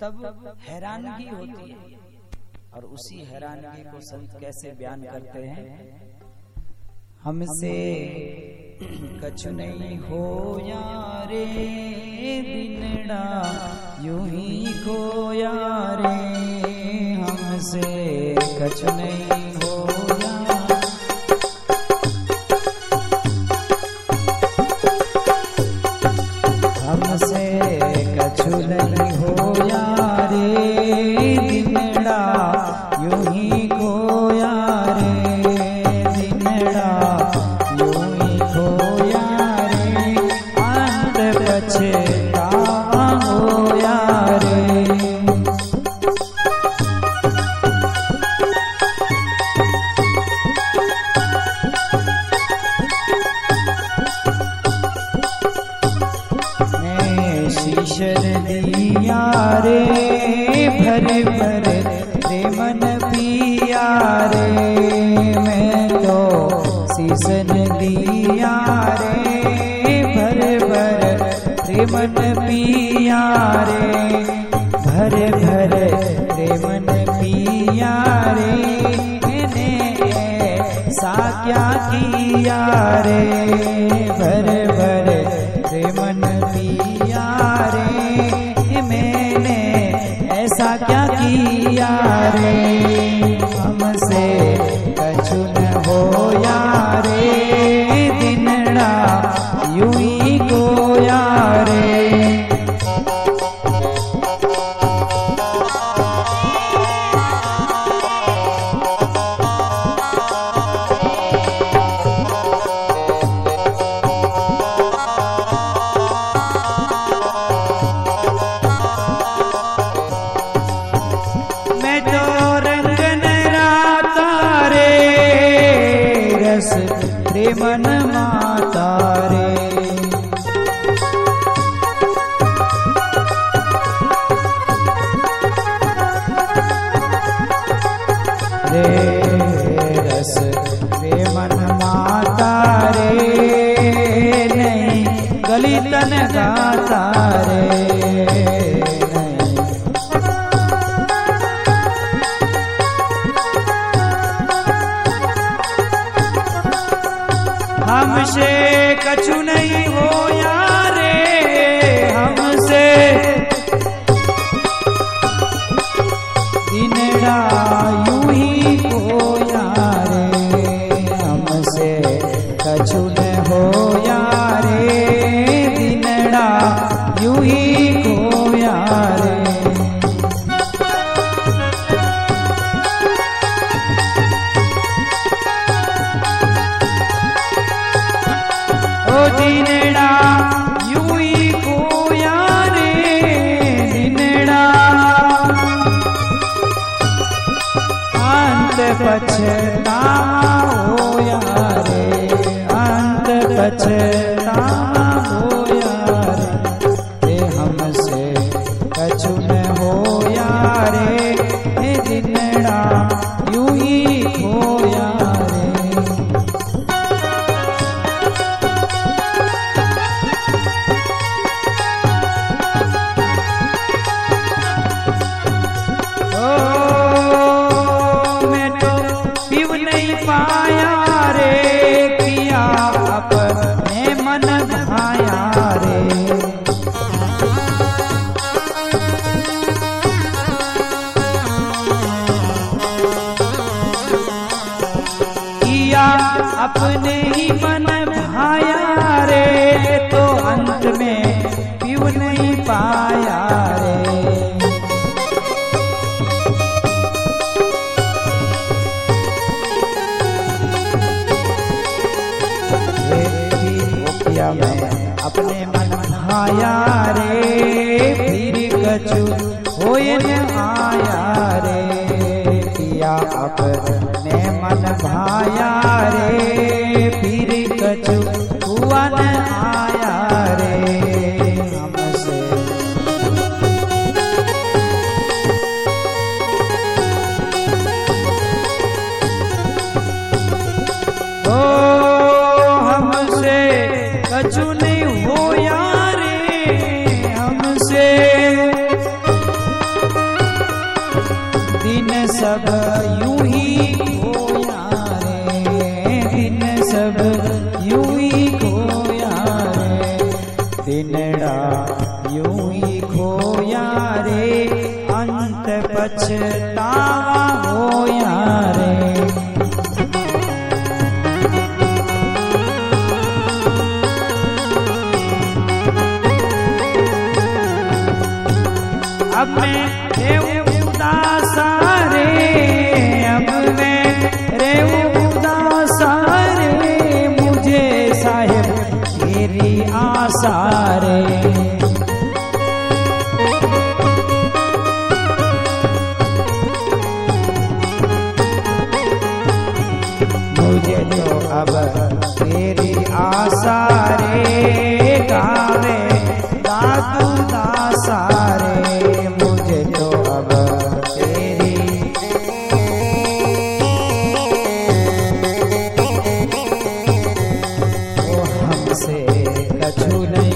तब हैरानगी होती है। और उसी हैरानगी को संत कैसे बयान करते हैं? हमसे कछु नहीं हो यारे दिनड़ा यूँ ही खो यारे हमसे कछु नहीं दिनड़ा यूँ ही यारे अंत पछतावा हो शीशर दिया रे भर भर रे मन पिया रे तो शीशन दिया रे, भर भर रे मन पिया रे। भर भर रे मन पिया रे ने सा क्या किया रे। मन माता रे रे कछु नहीं हो यारे हमसे। दिन यू ही हो यारे हमसे। कछु न हो यारे, दिन यू ही हो अंत पछतावा हो रे अंत पछतावा हो रे हे हमसे कछु न हो रे हे दिनड़ा मन रे। किया अपने ही मन भाया रे तो अंत में क्यों नहीं पाया। मैं अपने मन भाया रे फिर कछु न आया रे। किया अपने मन भाया सब यूँ ही खोया रे। दिन सब यूँ ही खोया रे। दिनड़ा यूँ ही खोया रे। अंत पछतावा होया रे। अब तेरी आशा रे गावे, दादू दासा मुझे तो अब तेरी ओ हमसे कछु नहीं।